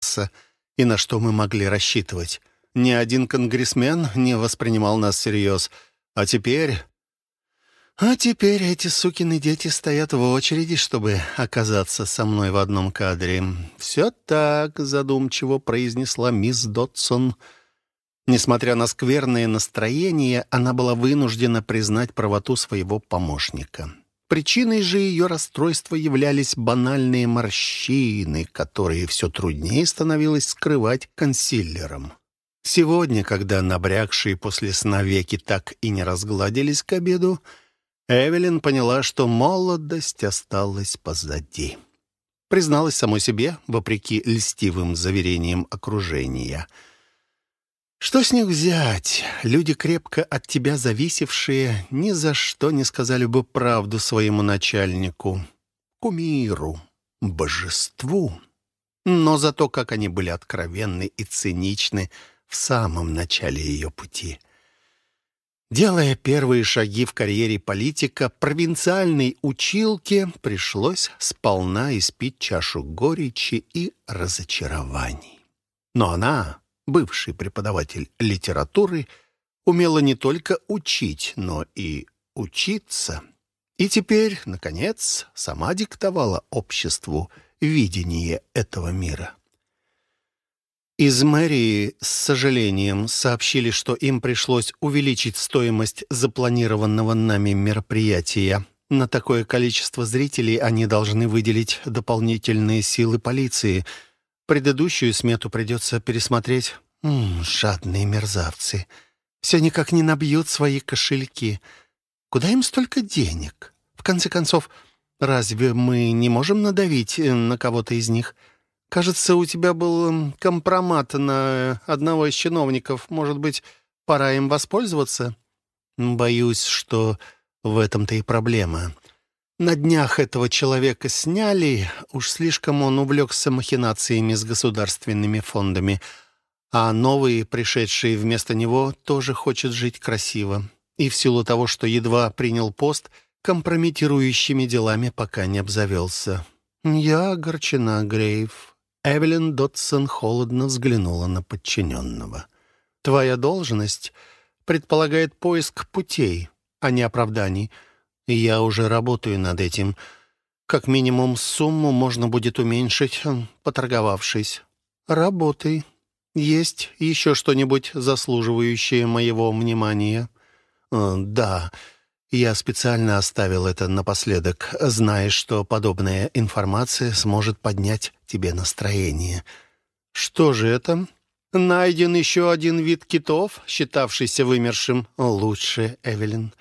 Техаса и на что мы могли рассчитывать. Ни один конгрессмен не воспринимал нас всерьез. А теперь... А теперь эти сукины дети стоят в очереди, чтобы оказаться со мной в одном кадре. «Все так», — задумчиво произнесла мисс Дотсон. Несмотря на скверное настроение, она была вынуждена признать правоту своего помощника. Причиной же ее расстройства являлись банальные морщины, которые все труднее становилось скрывать консилером. Сегодня, когда набрякшие после сна веки так и не разгладились к обеду, Эвелин поняла, что молодость осталась позади. Призналась самой себе, вопреки льстивым заверениям окружения. Что с них взять? Люди, крепко от тебя зависевшие, ни за что не сказали бы правду своему начальнику, кумиру, божеству. Но зато как они были откровенны и циничны в самом начале ее пути. Делая первые шаги в карьере политика, провинциальной училке пришлось сполна испить чашу горечи и разочарований. Но она, бывший преподаватель литературы, умела не только учить, но и учиться. И теперь, наконец, сама диктовала обществу видение этого мира. Из мэрии с сожалением сообщили, что им пришлось увеличить стоимость запланированного нами мероприятия. На такое количество зрителей они должны выделить дополнительные силы полиции. Предыдущую смету придется пересмотреть. М -м, жадные мерзавцы. Все никак не набьют свои кошельки. Куда им столько денег? В конце концов, разве мы не можем надавить э, на кого-то из них?» Кажется, у тебя был компромат на одного из чиновников. Может быть, пора им воспользоваться? Боюсь, что в этом-то и проблема. На днях этого человека сняли, уж слишком он увлекся махинациями с государственными фондами, а новый, пришедший вместо него, тоже хочет жить красиво. И в силу того, что едва принял пост, компрометирующими делами пока не обзавелся. «Я огорчена, Грейв. Эвелин Дотсон холодно взглянула на подчиненного. «Твоя должность предполагает поиск путей, а не оправданий. Я уже работаю над этим. Как минимум сумму можно будет уменьшить, поторговавшись. Работай. Есть еще что-нибудь заслуживающее моего внимания?» «Э, «Да». Я специально оставил это напоследок, зная, что подобная информация сможет поднять тебе настроение. Что же это? Найден еще один вид китов, считавшийся вымершим. Лучше, Эвелин.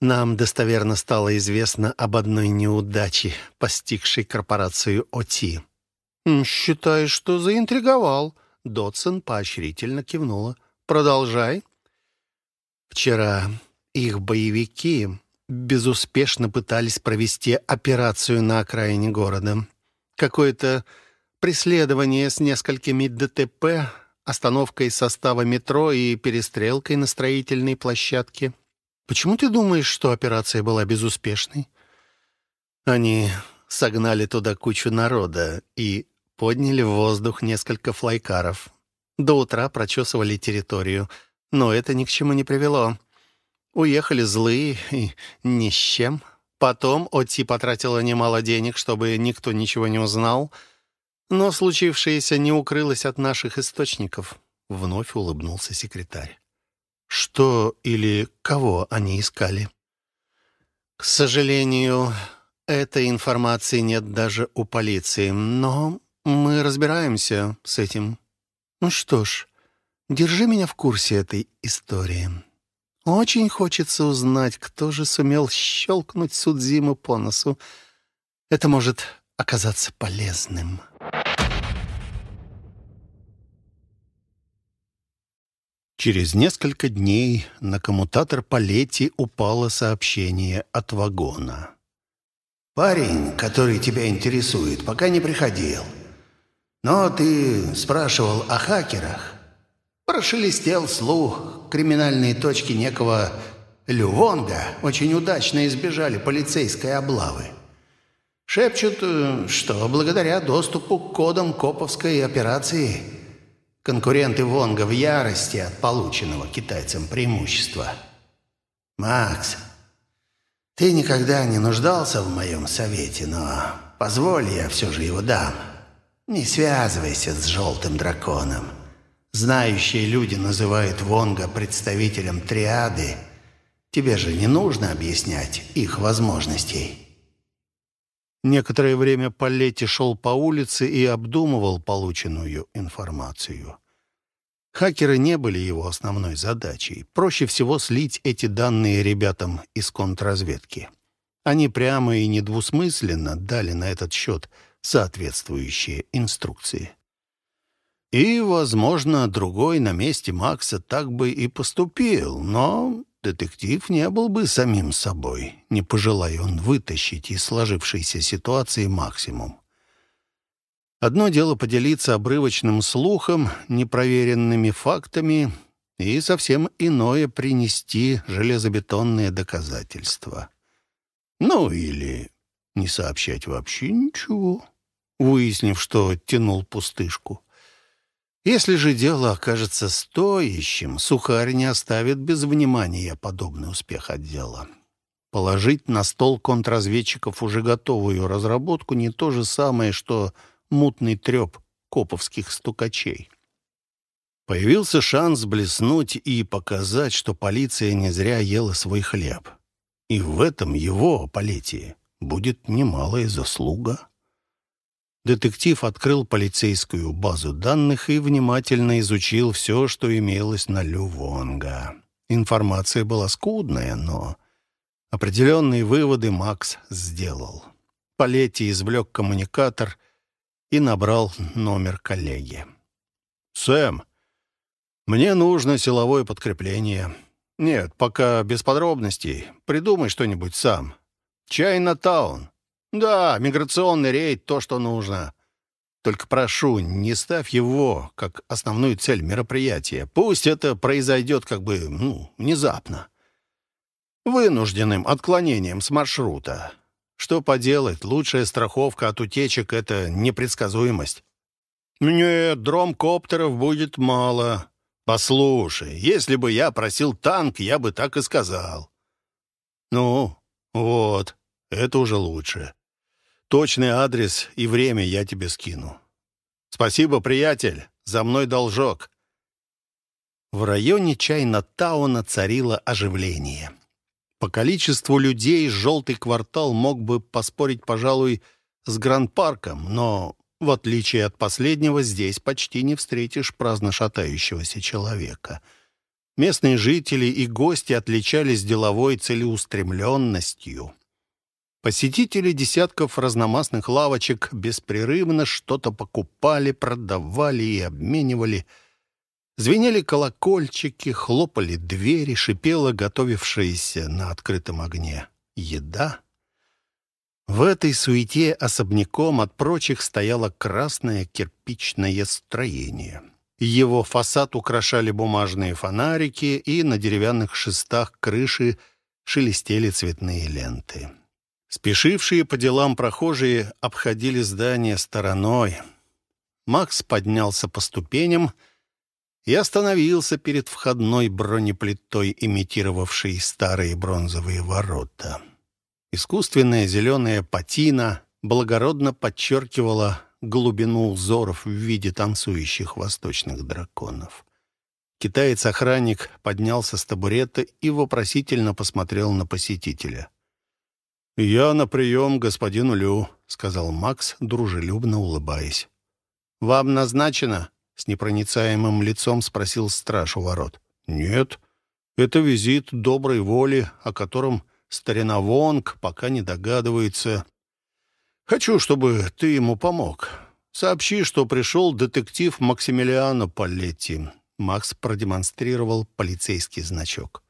Нам достоверно стало известно об одной неудаче, постигшей корпорацию ОТИ. «Считаешь, что заинтриговал?» Дотсон поощрительно кивнула. «Продолжай». «Вчера их боевики безуспешно пытались провести операцию на окраине города. Какое-то преследование с несколькими ДТП, остановкой состава метро и перестрелкой на строительной площадке. Почему ты думаешь, что операция была безуспешной? Они согнали туда кучу народа и подняли в воздух несколько флайкаров. До утра прочесывали территорию, но это ни к чему не привело. Уехали злые и ни с чем. Потом Отти потратила немало денег, чтобы никто ничего не узнал. Но случившееся не укрылось от наших источников. Вновь улыбнулся секретарь. Что или кого они искали? К сожалению, этой информации нет даже у полиции, но мы разбираемся с этим. Ну что ж, держи меня в курсе этой истории. Очень хочется узнать, кто же сумел щелкнуть Судзиму по носу. Это может оказаться полезным. Через несколько дней на коммутатор Палетти упало сообщение от вагона. «Парень, который тебя интересует, пока не приходил. Но ты спрашивал о хакерах. Прошелестел слух. Криминальные точки некого Лювонга очень удачно избежали полицейской облавы. Шепчут, э, что благодаря доступу к кодам коповской операции конкуренты Вонга в ярости от полученного китайцам преимущества. Макс, ты никогда не нуждался в моем совете, но позволь я все же его дам. Не связывайся с желтым драконом. Знающие люди называют Вонга представителем триады. Тебе же не нужно объяснять их возможностей. Некоторое время Палетти шел по улице и обдумывал полученную информацию. Хакеры не были его основной задачей. Проще всего слить эти данные ребятам из контрразведки. Они прямо и недвусмысленно дали на этот счет соответствующие инструкции. И, возможно, другой на месте Макса так бы и поступил, но детектив не был бы самим собой, не пожелая он вытащить из сложившейся ситуации максимум. Одно дело поделиться обрывочным слухом, непроверенными фактами, и совсем иное принести железобетонные доказательства. Ну, или не сообщать вообще ничего, выяснив, что тянул пустышку. Если же дело окажется стоящим, сухарь не оставит без внимания подобный успех отдела. Положить на стол контрразведчиков уже готовую разработку не то же самое, что мутный треп коповских стукачей. Появился шанс блеснуть и показать, что полиция не зря ела свой хлеб. И в этом его, Палетии, будет немалая заслуга. Детектив открыл полицейскую базу данных и внимательно изучил все, что имелось на Лювонга. Информация была скудная, но определенные выводы Макс сделал. Палетти извлек коммуникатор — и набрал номер коллеги. «Сэм, мне нужно силовое подкрепление. Нет, пока без подробностей. Придумай что-нибудь сам. Чайна-таун. Да, миграционный рейд — то, что нужно. Только прошу, не ставь его как основную цель мероприятия. Пусть это произойдет как бы, ну, внезапно. Вынужденным отклонением с маршрута. Что поделать, лучшая страховка от утечек — это непредсказуемость. Нет, дромкоптеров будет мало. Послушай, если бы я просил танк, я бы так и сказал. Ну, вот, это уже лучше. Точный адрес и время я тебе скину. Спасибо, приятель, за мной должок. В районе Чайна-тауна царило оживление. По количеству людей желтый квартал мог бы поспорить, пожалуй, с Гранд-парком, но, в отличие от последнего, здесь почти не встретишь праздно шатающегося человека. Местные жители и гости отличались деловой целеустремленностью. Посетители десятков разномастных лавочек беспрерывно что-то покупали, продавали и обменивали – Звенели колокольчики, хлопали двери, шипела готовившаяся на открытом огне еда. В этой суете особняком от прочих стояло красное кирпичное строение. Его фасад украшали бумажные фонарики, и на деревянных шестах крыши шелестели цветные ленты. Спешившие по делам прохожие обходили здание стороной. Макс поднялся по ступеням — и остановился перед входной бронеплитой, имитировавшей старые бронзовые ворота. Искусственная зеленая патина благородно подчеркивала глубину узоров в виде танцующих восточных драконов. Китаец-охранник поднялся с табурета и вопросительно посмотрел на посетителя. «Я на прием господину Лю», — сказал Макс, дружелюбно улыбаясь. «Вам назначено?» С непроницаемым лицом спросил страж у ворот. «Нет, это визит доброй воли, о котором старина Вонг пока не догадывается. Хочу, чтобы ты ему помог. Сообщи, что пришел детектив Максимилиано Палетти». Макс продемонстрировал полицейский значок.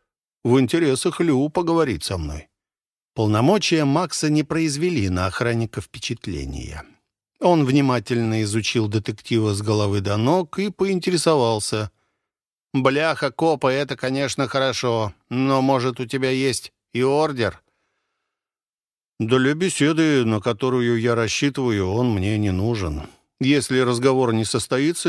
«В интересах Лю поговорить со мной». Полномочия Макса не произвели на охранника впечатления. Он внимательно изучил детектива с головы до ног и поинтересовался. «Бляха, копа, это, конечно, хорошо, но, может, у тебя есть и ордер?» Для беседы, на которую я рассчитываю, он мне не нужен. Если разговор не состоится,